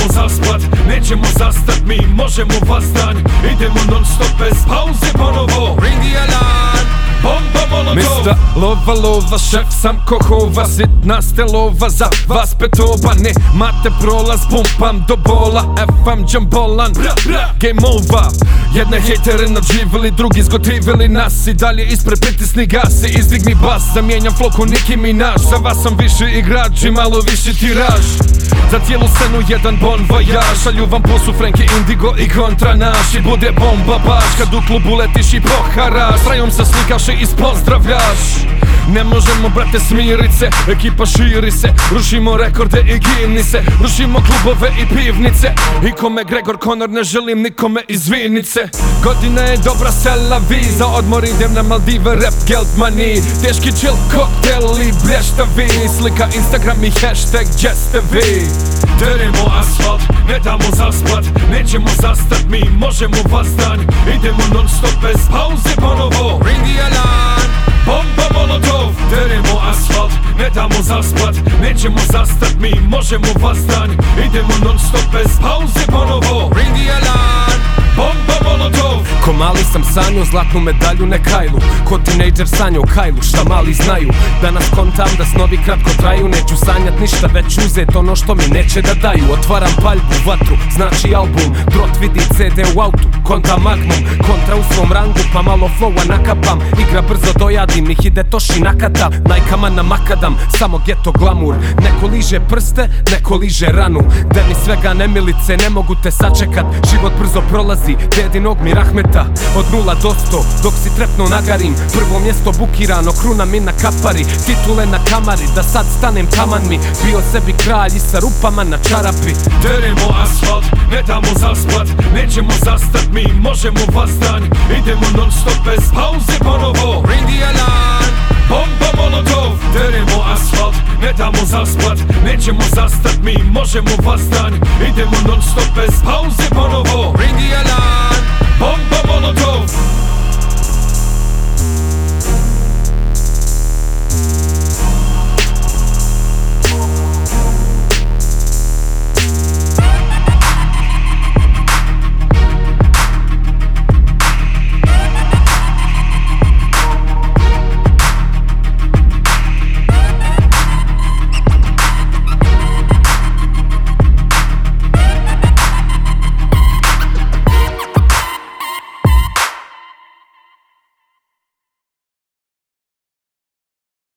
damo zaspat Nećemo zastat, mi možemo vas danj Idemo non stop bez pauze ponovo. Ring the alarm. Bomba molotov. Mista lova lova, šef sam kohova Sitna ste lova za vas petova Ne mate prolaz, pumpam do bola FM džambolan, game over Jedne hejtere nadživili, drugi zgotivili nas. I dalje ispred pritisni gas i izdigni bas. Zamijenjam flow ko Nicki Minaj. Za vas sam viši igrač i malo viši tiraž. Za cijelu scenu jedan bon voyage Šalju vam posu Frankie Indigo i kontra naš. I bude bomba baš kad u klubu letiš i poharaš. Rajom se slikaš i ispozdravljaš. Ne možemo brate smirit se, ekipa širi se. Rušimo rekorde i gimni se Rušimo klubove i pivnice. I kome Gregor Conor ne želim nikome izvinit Godina je dobra sela vi odmor idem na Maldive rap geld money. Teški chill kokteli vi Slika Instagram i hashtag gdje ste vi? Deremo asfalt, ne damo zaspat Nećemo zastat, mi možemo vas danj Idemo non stop bez pauze ponovo. Ring the alarm Bomba molotov. Deremo asfalt, ne damo zaspat Nećemo zastat, mi možemo vas danj Idemo non stop bez sam sanjao zlatnu medalju ne kajlu Ko tinejdžer sanjao kajlu šta mali znaju? Danas kontam da snovi kratko traju Neću sanjat ništa već uzet ono što mi neće da daju. Otvaram paljbu, vatru, znači album. Drot vidi CD u autu, konta magnum. Kontra u svom rangu pa malo flowa nakapam. Igra brzo dojadim ih ide toši nakata. Najkama na makadam, samo geto glamur. Neko liže prste, neko liže ranu. Da mi svega nemilice ne mogu te sačekat. Život brzo prolazi, dedinog mi rahmeta Od nula do sto, dok si trepno nagarim. Prvo mjesto bukirano, kruna mi na kapari. Titule na kamari, da sad stanem taman mi. Bio sebi kralj i sa rupama na čarapi. Deremo asfalt, ne damo zaspat Nećemo zastat, mi možemo vas danj Idemo non stop bez pauze ponovo. Ring the alarm Bomba molotov Deremo asfalt, ne damo zaspat Nećemo zastat, mi možemo vas danj Idemo non stop bez pauze ponovo. Ring the